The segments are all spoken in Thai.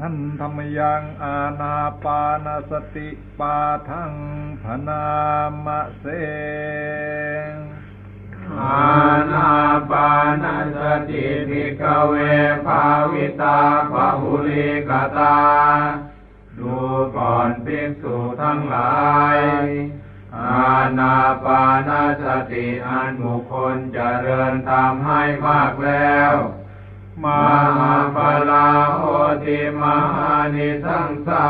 หันธรรมยังอาณาปานสติปาทังพนามะเสงอานาปานสติภิกเวภาวิตาภาหุลิกตา ดูก่อนภิกษุทั้งหลายอาณาปานสติอันบุคคลเจริญทำให้มากแล้ว มา มหานิสังสา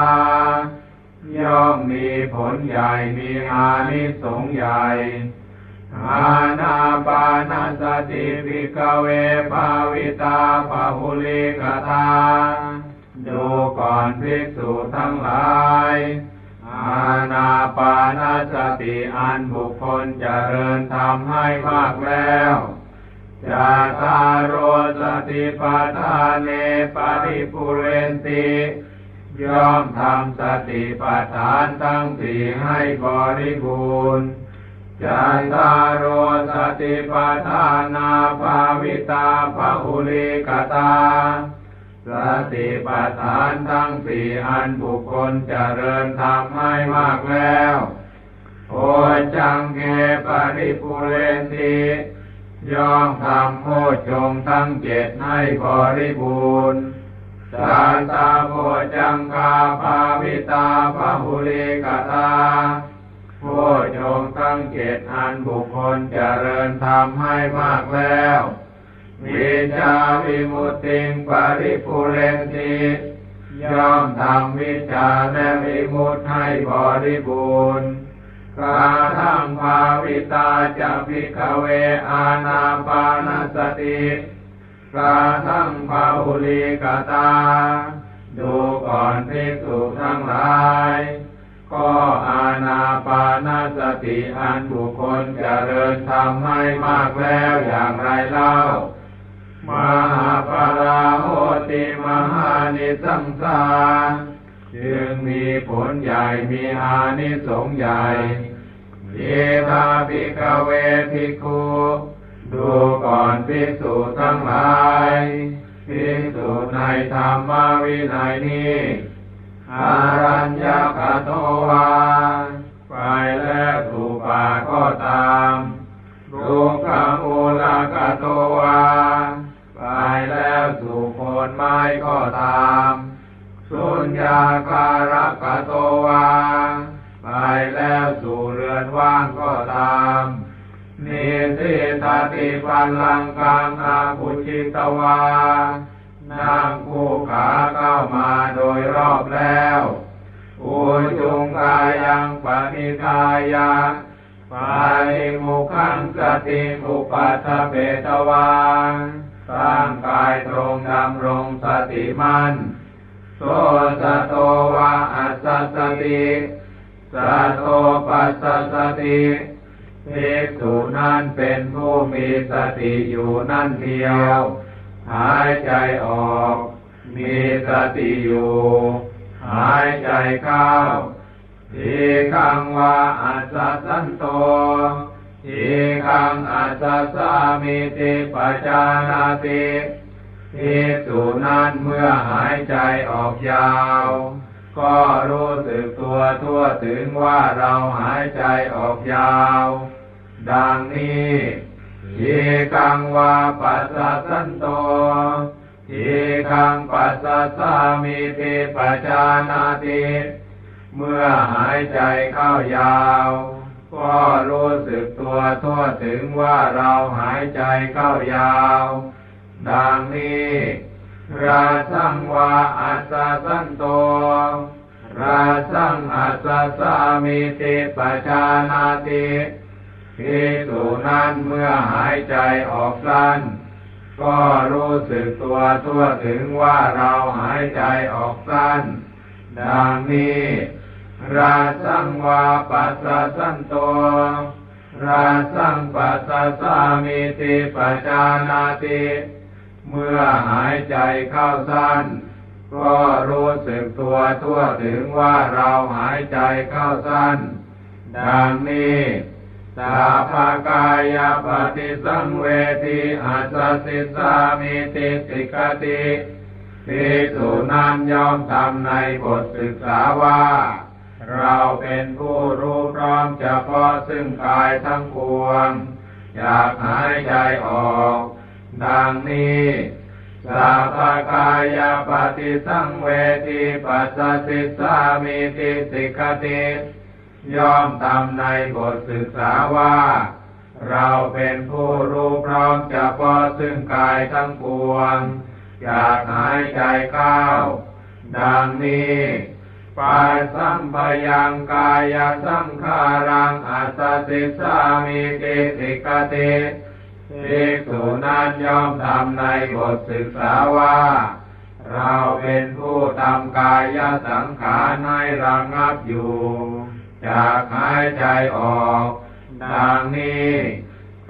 ย่อมมีผลใหญ่มีอานิสงส์ใหญ่อาณาปานาสติภิกเวภาวิตาภาหุลิกตา ดูก่อนภิกษุทั้งหลายอาณาปานาสติอันบุคคลเจริญทำให้มากแล้ว จาตารโรสติปัฏฐานเนปริปุเรนติย่อมทำสติปัฏฐานทั้งสี่ให้บริบูรณ์จันตารโรสติปัฏฐานาภาวิตาภาหุลิกตา สติปัฏฐานทั้งสี่อันบุคคลเจริญทำให้มากแล้ว โอจังเกปริปุเรนติ ย่อมทำโพชงทั้งเจ็ดให้บริบูรณ์สาตาโพจังคาภาวิตาภาหุลิกตาโพชงค์ทั้งเจ็ดอันบุคคลเจริญทำให้มากแล้ววิชาวิมุตติงปริปุเรนติย่อมทำวิชาและวิมุตติให้บริบูรณ์ กาทังภาวิตาจะพิกเวอาณาปานสติกาทังภาหุลิกตา ดูก่อนภิกษุทั้งหลายก็อาณาปานสติอันบุคคลเจริญทำให้มากแล้วอย่างไรเล่า มหาปราโหติมหานิสังสา จึงมีผลใหญ่มีอานิสงส์ใหญ่เยธาภิกเวภิกขุดูก่อนภิกษุทั้งหลายภิกษุในธรรมวินัยนี้อารัญญกโตวาไปแล้วถูป่าก็ตามรูปขมูลกโตวาไปแล้วสู่คนไม้ก็ตาม สุญญาการกโตวาไปแล้วสู่เรือนว่างก็ตามนิสิตาติปันลังกังอาปุจิตวา นั่งคู่ขาเข้ามาโดยรอบแล้วอุจุงกายังปณิกายะปาลิมุขังสติมุปัฏฐเปตวาตั้างกายตรงดำรงสติมัน่น โสสะโตวะอัสสติสัตโตปัสสติภิกษุนั้นเป็นผู้มีสติอยู่นั่นเดียว หายใจออก มีสติอยู่ หายใจเข้าทีขังวาอัสสะสันโตทีขังอัสสะสามิติปัจจานาติ ภิกษุนั้นเมื่อหายใจออกยาว ก็รู้สึกตัวทั่วถึงว่าเราหายใจออกยาว ดังนี้ทีกังวาปัสสะสันโตทีขังปัสสะสามิติปัจจานาติเมื่อหายใจเข้ายาวก็รู้สึกตัวทั่วถึงว่าเราหายใจเข้ายาว ดังนี้ราสังวาอัสสะสันโตราสังอัสสะสามิติปัจจานาติภิกษุนั้นเมื่อหายใจออกสั้น ก็รู้สึกตัวทั่วถึงว่าเราหายใจออกสั้น ดังนี้ราสังวาปัสสันโตราสังปัสสะสามิติปัจจานาติ เมื่อหายใจเข้าสั้น ก็รู้สึกตัวทั่วถึงว่าเราหายใจเข้าสั้น ดังนี้สาภากายปฏิสังเวทีอาสสิสามิติสิกติภิกษุนั้นยอมทำในบทศึกษาว่า เราเป็นผู้รู้พร้อมเฉพาะซึ่งกายทั้งปวงอยากหายใจออก ดังนี้สัพพกายปฏิสังเวทีปัสสิสามิติสิกติย่อมทำในบทศึกษาว่า เราเป็นผู้รู้พร้อมเฉพาะซึ่งกายทั้งปวงอยากหายใจเข้าดังนี้ปัสสัมปยังกายสังขารังอัสสสิสามิติสิกติ ภิกษุนั้นย่อมทำในบทศึกษาว่า เราเป็นผู้ทำกายสังขารให้ระงับอยู่จากหายใจออกดังนี้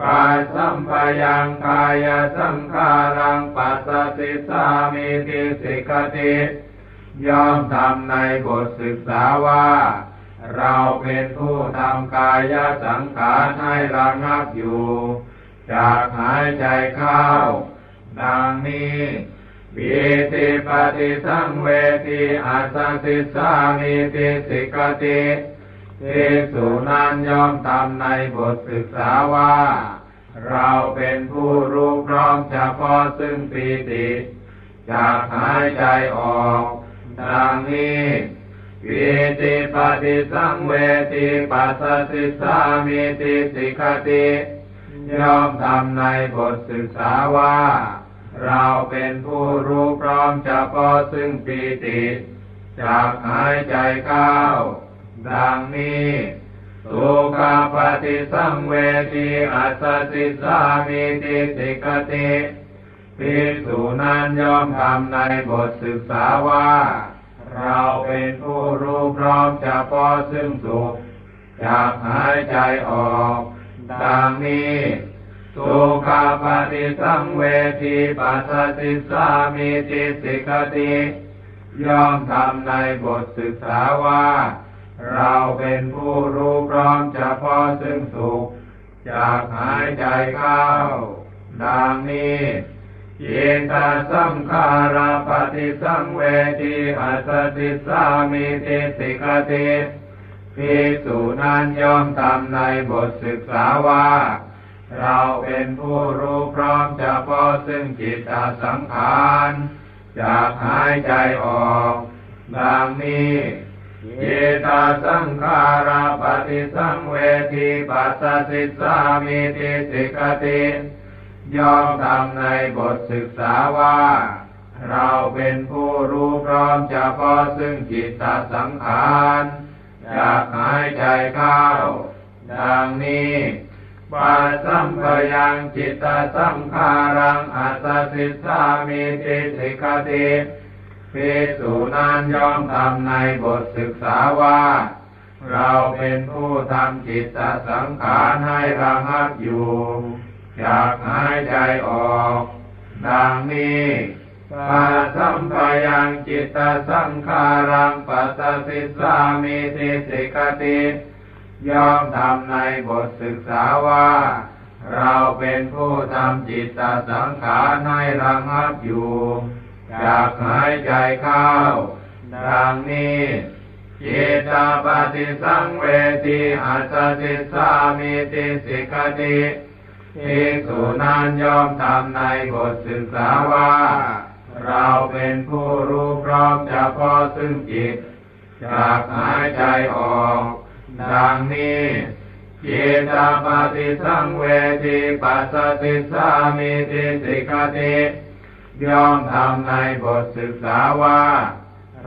ปัสสัมปยังกายสังขารังปัสสติสามิติสิกติย่อมทำในบทศึกษาว่า เราเป็นผู้ทำกายสังขารให้ระงับอยู่ จากหายใจเข้า ดังนี้ปีติปฏิสังเวทีอัสสสิสามิติสิกติภิกษุนันยอมทำในบทศึกษาว่า เราเป็นผู้รู้พร้อมเฉพาะซึ่งปีติจากหายใจออกดังนี้ปีติปฏิสังเวทีปัสสิสามิติสิกติ ย่อมทำในบทศึกษาว่า เราเป็นผู้รู้พร้อมเฉพาะซึ่งปีติจากหายใจเข้า ดังนี้สุขปฏิสังเวทีอัสสิสามิติสิกติภิกษุนั้นย่อมทำในบทศึกษาว่า เราเป็นผู้รู้พร้อมเฉพาะซึ่งสุขจากหายใจออก ดังนี้สุขาปฏิสังเวทีปัสสติสามิติสิกติย่อมทำในบทศึกษาว่า เราเป็นผู้รู้พร้อมเฉพาะซึ่งสุข จากหายใจเข้า ดังนี้จิตตสังขาราปฏิสังเวทีอัสสติสามิติสิกติ ภิกษุนั้นย่อมทำในบทศึกษาว่า เราเป็นผู้รู้พร้อมเฉพาะซึ่งจิตตสังขารจากหายใจออกดังนี้จิตตสังขาราปฏิสังเวทีปัสสิสามิติสิกติย่อมทำในบทศึกษาว่า เราเป็นผู้รู้พร้อมเฉพาะซึ่งจิตตสังขาร จากหายใจเข้า ดังนี้ปัสสัมปยังจิตตสังขารังอัสสสิสามิติสิกติภิกษุนันยอมทำในบทศึกษาว่า เราเป็นผู้ทำจิตตสังขารให้ระงับอยู่จากหายใจออก ดังนี้ ปัสสัมปยังจิตตสังขารังปัสสิสามิติสิกติย่อมทำในบทศึกษาว่า เราเป็นผู้ทำจิตตสังขารให้ระงับอยู่จากหายใจเข้า ดังนี้จิตตปฏิสังเวทีอัสสสิสามิติสิกติภิกษุนั้นยอมทำในบทศึกษาว่า เราเป็นผู้รู้พร้อมเฉพาะซึ่งจิตจากหายใจออก ดังนี้จิตปฏิสังเวทีปัสสติสามิติสิกติย่อมทำในบทศึกษาว่า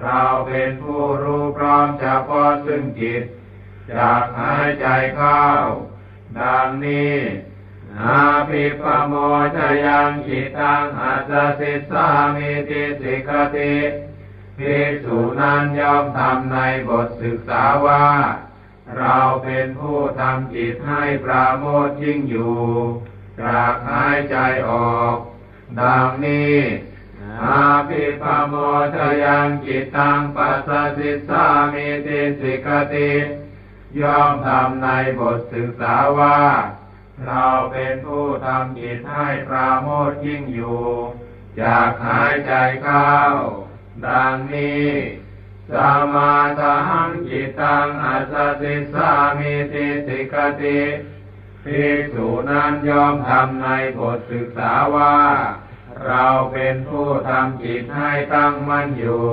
เราเป็นผู้รู้พร้อมเฉพาะซึ่งจิต จากหายใจเข้า ดังนี้ อาภิปโมชยังจิตังอัสสสิสามิติสิกติภิกษุนั้นย่อมทำในบทศึกษาว่า เราเป็นผู้ทำจิตให้ปราโมทยิ่งอยู่จากหายใจออก ดังนี้อาภิปโมชยังจิตังปัสสสิสามิติสิกติย่อมทำในบทศึกษาว่า เราเป็นผู้ทำจิตให้ปราโมทยิ่งอยู่จจากหายใจเข้า ดังนี้สมาทังจิตังอัสสสิสามิติสิกติภิกษุนั้นยอมทำในบทศึกษาว่า เราเป็นผู้ทำจิตให้ตั้งมั่นอยู่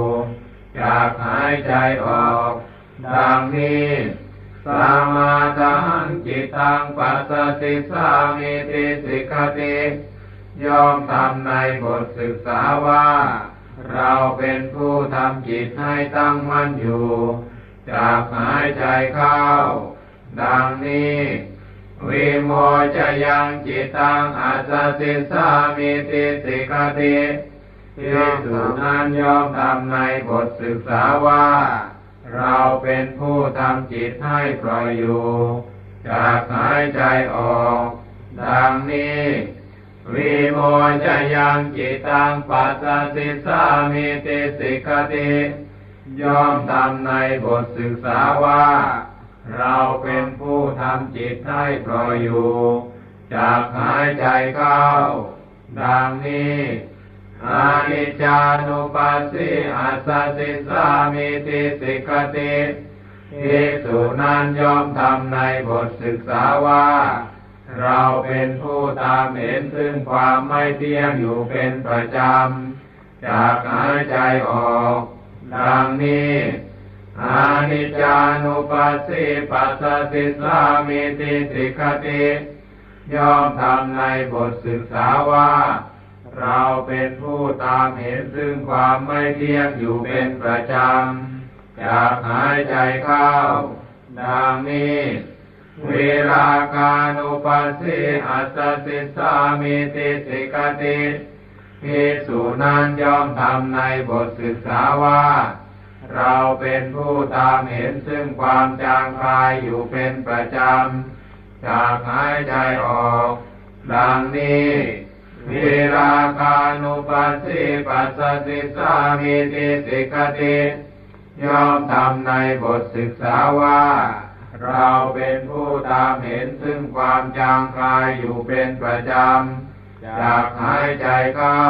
จากหายใจออก ดังนี้ สมาทังจิตตังปัสสติสามิติสิกติยอมทำในบทศึกษาว่า เราเป็นผู้ทำจิตให้ตั้งมั่นอยู่จากหายใจเข้า ดังนี้วิโมจยังจิตตังอาสสิสามิติสิกติภิกษุนั้นยอมทำในบทศึกษาว่า เราเป็นผู้ทำจิตให้ปล่อยอยู่ จากหายใจออก ดังนี้วิโมจยังจิตังปัสสิสามิติสิกติยอมทำในบทศึกษาว่า เราเป็นผู้ทำจิตให้ปล่อยอยู่ จากหายใจเข้า ดังนี้ อานิจจานุปัสสิอัสสสิสามิติสิกติภิกษุนั้นยอมทำในบทศึกษาว่า เราเป็นผู้ตามเห็นซึ่งความไม่เที่ยงอยู่เป็นประจำจากหายใจออก ดังนี้อานิจจานุปัสสิปัสสิสามิติสิกติยอมทำในบทศึกษาว่า เราเป็นผู้ตามเห็นซึ่งความไม่เที่ยงอยู่เป็นประจำจากหายใจเข้า ดังนี้เวลากานุปัสสิอัสสิสามิติสิกติภิกษุนั้นย่อมทำในบทศึกษาว่า เราเป็นผู้ตามเห็นซึ่งความจางคลายอยู่เป็นประจำ จากหายใจออก ดังนี้ เวลากานุปัสสิปัสสติสามิติสิกติย่อมทำในบทศึกษาว่า เราเป็นผู้ตามเห็นซึ่งความจางคลายอยู่เป็นประจำจากหายใจเข้า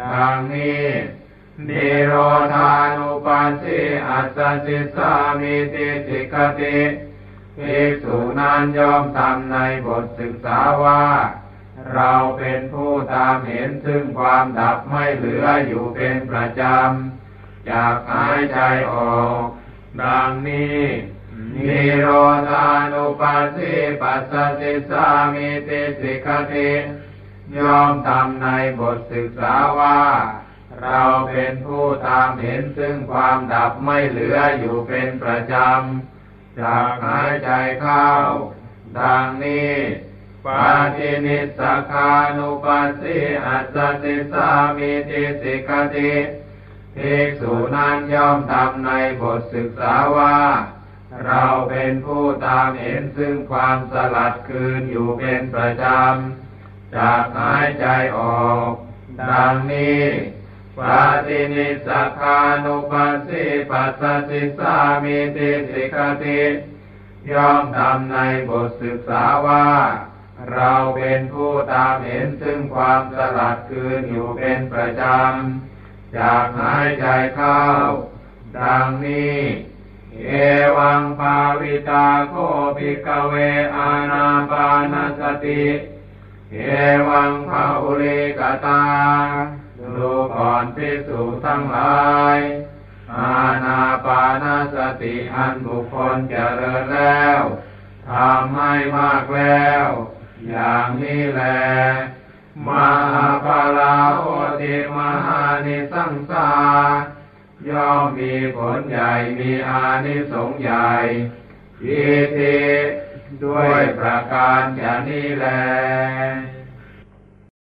ดังนี้นิโรธานุปัสสิอัสสสิสามิติสิกติภิกษุนั้นย่อมทำในบทศึกษาว่า เราเป็นผู้ตามเห็นซึ่งความดับไม่เหลืออยู่เป็นประจำจากหายใจออก ดังนี้นิโรธานุปัสสิปัสสติสามิติสิกติยอมทำในบทศึกษาว่า เราเป็นผู้ตามเห็นซึ่งความดับไม่เหลืออยู่เป็นประจำจากหายใจเข้า ดังนี้ ปาตินิสสคานุปัสสิอัสสิสามิติสิกติภิกษุนั้นย่อมทำในบทศึกษาว่า เราเป็นผู้ตามเห็นซึ่งความสลัดคืนอยู่เป็นประจำจากหายใจออก ดังนี้ปาตินิสสคานุปัสสิปัสสิสามิติสิกติย่อมทำในบทศึกษาว่า เราเป็นผู้ตามเห็นซึ่งความสลัดคืนอยู่เป็นประจำจากหายใจเข้า ดังนี้ เอวังภาวิตาโคภิกเวอานาปานสติ เอวังภาอุริกตาดูก่อนภิกษุทั้งหลายอาณาปานสติอันบุคคลเจริญแล้ว ทำให้มากแล้ว อย่างนี้แลมหาปาลาโอติมหานิสังสาย่อมมีผลใหญ่มีอานิสงส์ใหญ่อิทิด้วยประการอย่างนี้แล